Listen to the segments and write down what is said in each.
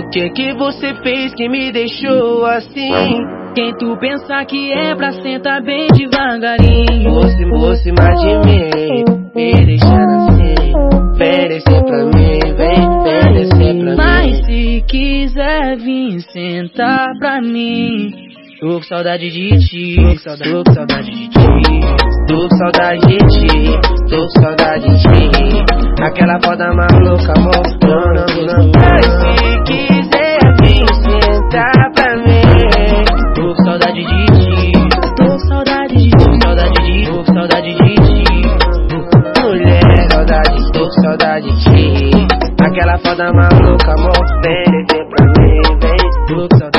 O que que você fez que me deixou assim? Quem tu pensa que é pra sentar bem devagarinho? Moça, moça, mais de mim Me deixando assim. Vem descer pra mim, vem, descer pra mim. Mas se quiser vir sentar pra mim. Tô com saudade de ti, tô com saudade de ti. Tô com saudade de ti, tô com saudade de ti. Aquela foda maluca, amor, não, não, quiser vir sentar pra mim Tô com saudade de ti, tô com saudade de ti. Tô com saudade de ti, tô com saudade de ti. Mulher, saudade, tô com saudade de ti. Aquela foda maluca, amor, vem descer pra mim, vem. Tô com saudade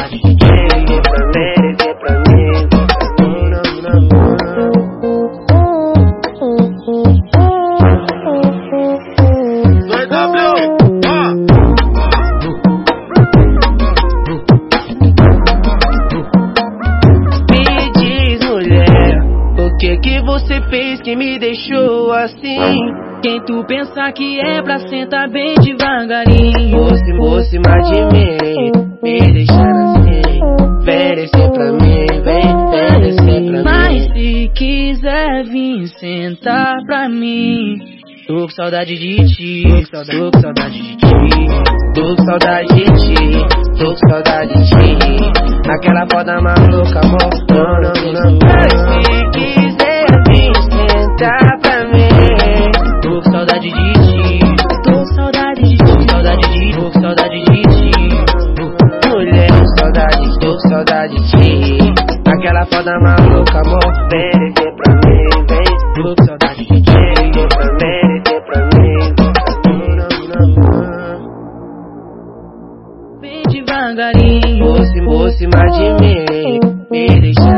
que você fez que me deixou assim? Quem tu pensa que é pra sentar bem devagarinho Moça, moça, mais de mim, me deixando assim. Vem descer pra mim, vem, vem descer pra Mas mim. se quiser vir sentar pra mim Tô com saudade de ti, tô com saudade de ti Tô com saudade de ti, tô com saudade de ti. Aquela foda maluca, amor, Aquela foda maluca, amor, vem descer pra mim, vem. Com saudade de ti, Vem pra mim, descer pra mim. Bem devagarinho Moça, moça, mais de mim, me deixando